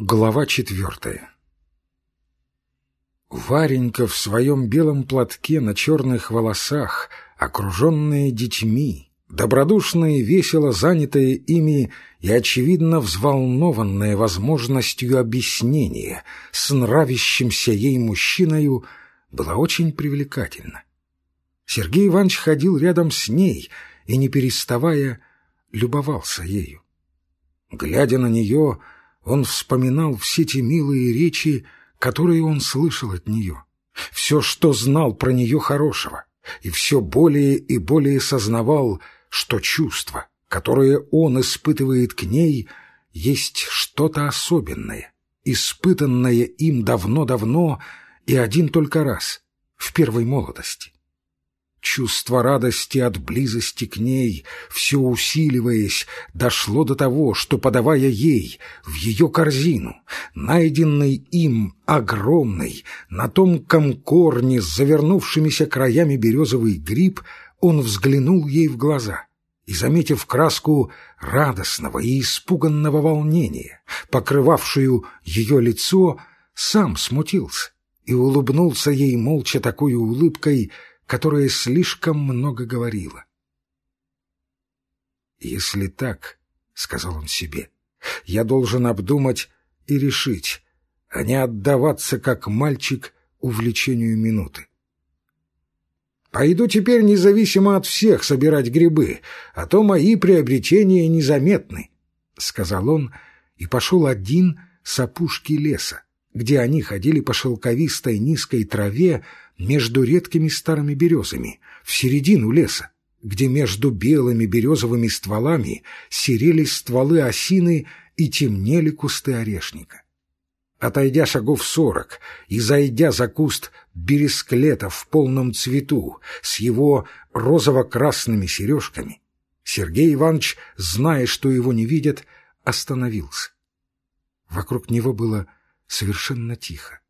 Глава четвертая Варенька в своем белом платке на черных волосах, окруженная детьми, добродушная весело занятая ими и, очевидно, взволнованная возможностью объяснения с нравящимся ей мужчиною, была очень привлекательна. Сергей Иванович ходил рядом с ней и, не переставая, любовался ею. Глядя на нее, он вспоминал все те милые речи, которые он слышал от нее, все, что знал про нее хорошего, и все более и более сознавал, что чувство, которое он испытывает к ней, есть что-то особенное, испытанное им давно-давно и один только раз, в первой молодости. Чувство радости от близости к ней, все усиливаясь, дошло до того, что, подавая ей в ее корзину, найденный им огромный, на тонком корне с завернувшимися краями березовый гриб, он взглянул ей в глаза и, заметив краску радостного и испуганного волнения, покрывавшую ее лицо, сам смутился и улыбнулся ей молча такой улыбкой, которая слишком много говорила. «Если так, — сказал он себе, — я должен обдумать и решить, а не отдаваться, как мальчик, увлечению минуты. Пойду теперь независимо от всех собирать грибы, а то мои приобретения незаметны, — сказал он и пошел один с опушки леса, где они ходили по шелковистой низкой траве, между редкими старыми березами, в середину леса, где между белыми березовыми стволами серели стволы осины и темнели кусты орешника. Отойдя шагов сорок и зайдя за куст бересклета в полном цвету с его розово-красными сережками, Сергей Иванович, зная, что его не видят, остановился. Вокруг него было совершенно тихо.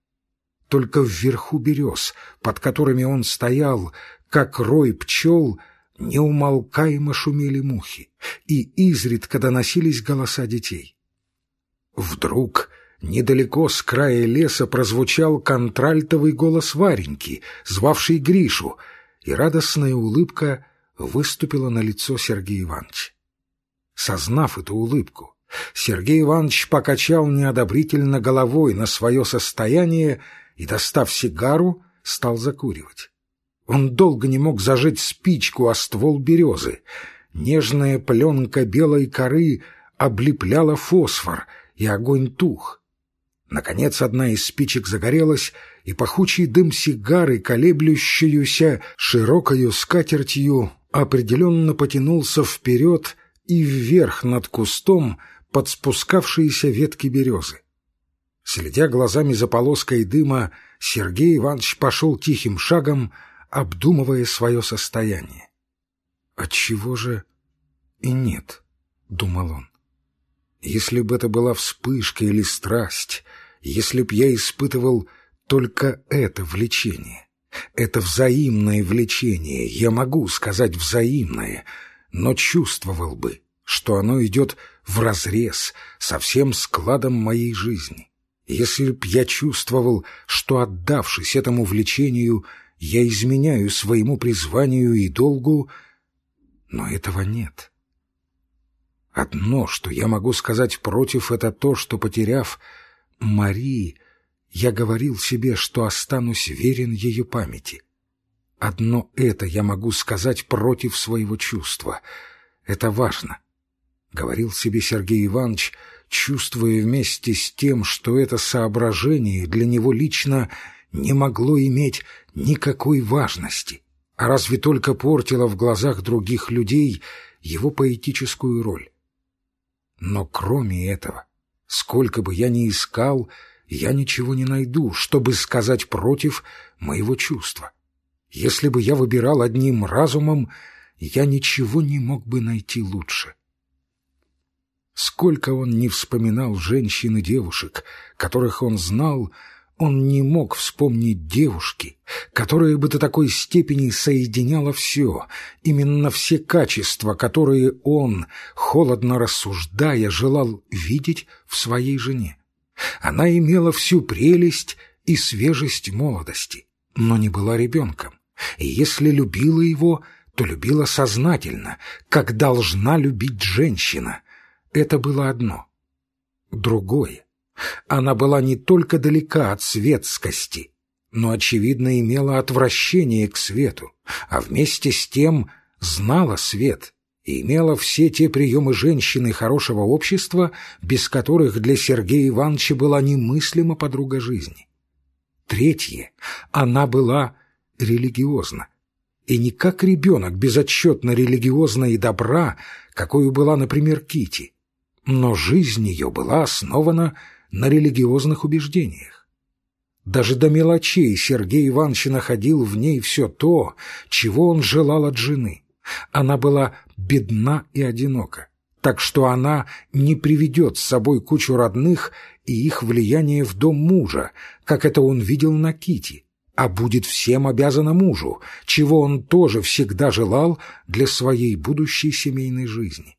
Только вверху берез, под которыми он стоял, как рой пчел, неумолкаемо шумели мухи, и изредка доносились голоса детей. Вдруг недалеко с края леса прозвучал контральтовый голос Вареньки, звавший Гришу, и радостная улыбка выступила на лицо Сергея Ивановича. Сознав эту улыбку, Сергей Иванович покачал неодобрительно головой на свое состояние и, достав сигару, стал закуривать. Он долго не мог зажечь спичку о ствол березы. Нежная пленка белой коры облепляла фосфор, и огонь тух. Наконец одна из спичек загорелась, и пахучий дым сигары, колеблющуюся широкою скатертью, определенно потянулся вперед и вверх над кустом под спускавшиеся ветки березы. Следя глазами за полоской дыма, Сергей Иванович пошел тихим шагом, обдумывая свое состояние. «Отчего же и нет?» — думал он. «Если бы это была вспышка или страсть, если б я испытывал только это влечение, это взаимное влечение, я могу сказать взаимное, но чувствовал бы, что оно идет вразрез со всем складом моей жизни. Если б я чувствовал, что, отдавшись этому влечению, я изменяю своему призванию и долгу, но этого нет. Одно, что я могу сказать против, это то, что, потеряв Мари, я говорил себе, что останусь верен ее памяти. Одно это я могу сказать против своего чувства. Это важно. Говорил себе Сергей Иванович, чувствуя вместе с тем, что это соображение для него лично не могло иметь никакой важности, а разве только портило в глазах других людей его поэтическую роль. Но кроме этого, сколько бы я ни искал, я ничего не найду, чтобы сказать против моего чувства. Если бы я выбирал одним разумом, я ничего не мог бы найти лучше. Сколько он не вспоминал женщин и девушек, которых он знал, он не мог вспомнить девушки, которая бы до такой степени соединяла все, именно все качества, которые он, холодно рассуждая, желал видеть в своей жене. Она имела всю прелесть и свежесть молодости, но не была ребенком. И если любила его, то любила сознательно, как должна любить женщина. Это было одно. Другое. Она была не только далека от светскости, но, очевидно, имела отвращение к свету, а вместе с тем знала свет и имела все те приемы женщины хорошего общества, без которых для Сергея Ивановича была немыслима подруга жизни. Третье. Она была религиозна. И не как ребенок безотчетно религиозна и добра, какой была, например, Кити, но жизнь ее была основана на религиозных убеждениях. Даже до мелочей Сергей Иванович находил в ней все то, чего он желал от жены. Она была бедна и одинока, так что она не приведет с собой кучу родных и их влияние в дом мужа, как это он видел на Кити, а будет всем обязана мужу, чего он тоже всегда желал для своей будущей семейной жизни.